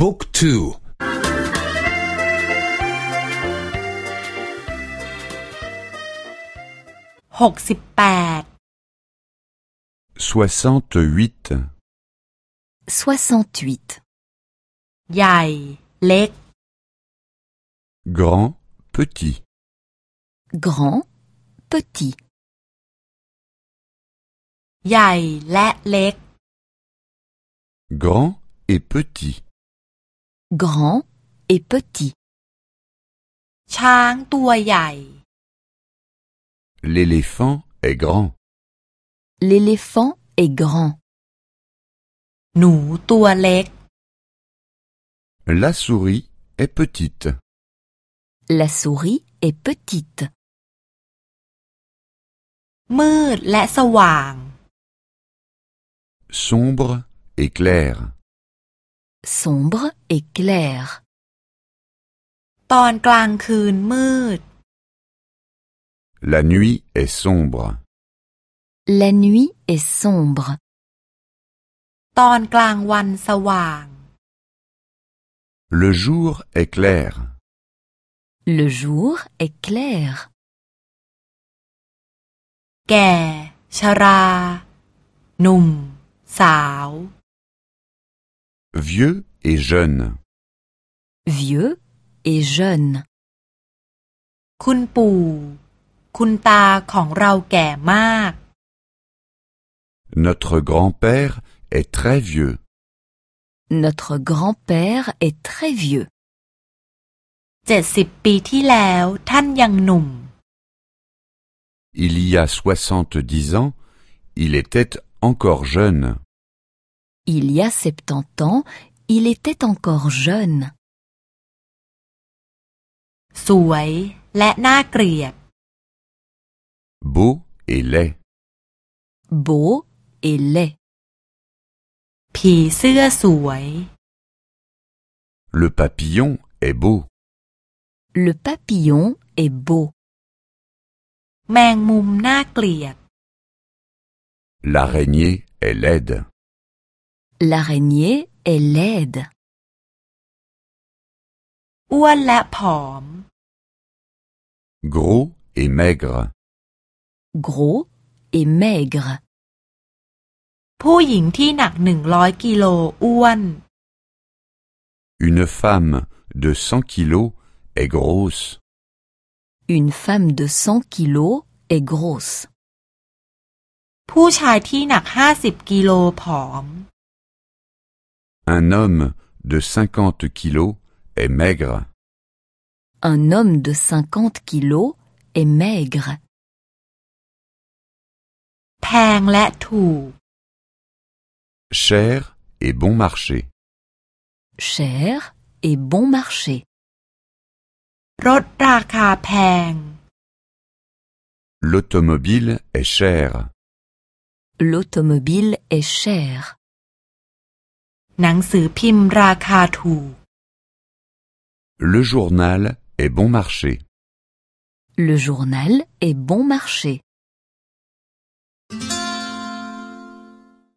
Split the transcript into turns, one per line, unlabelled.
บุ๊กทู
หกสิบแปด
soixante-huit,
soixante-huit,
ใหญ่ เล็ก
grand, petit,
grand, petit,
ใหญ่และเล็ก
grand et petit,
grand et petit.
L'éléphant est grand.
L'éléphant est grand.
La souris est petite.
La souris est petite.
Sombre et clair
sombre et clair,
ตอนกลางคืนมืด
la nuit est sombre,
la nuit est sombre,
ตอนกลางวันสว่าง
le jour est clair,
le jour est clair,
แก่ ชรา หนุ่ม สาว
vieux et jeune,
vieux et jeune,
คุณปู่ คุณตาของเราแก่มาก
notre grand-père est très vieux,
notre grand-père est très vieux,
เจ็ดสิบปีที่แล้วท่านยังหนุ่ม
il y a soixante-dix ans, il était encore jeune,
Il y a septante ans, il était encore jeune.
Beau et laid.
Beau et laid.
Le papillon est beau.
Le papillon est beau.
L'araignée est laide.
l'araignée est laide,
อ้วนและผอม
gros et maigre,
gros et maigre,
ผู้หญิงที่หนักหนึ่งร้อยกิโลอ้วน
une femme de cent kilos est grosse,
une femme de cent kilos est grosse,
ผู้ชายที่หนักห้าสิบกิโลผอม
un homme de cinquante kilos est maigre.
Un homme de cinquante kilos est maigre.
Cher et bon marché.
Cher et bon marché.
L'automobile est chère.
L'automobile est chère.
หนังสือพิมพ์ราคาถูก
le journal est bon marché.
le journal est bon marché.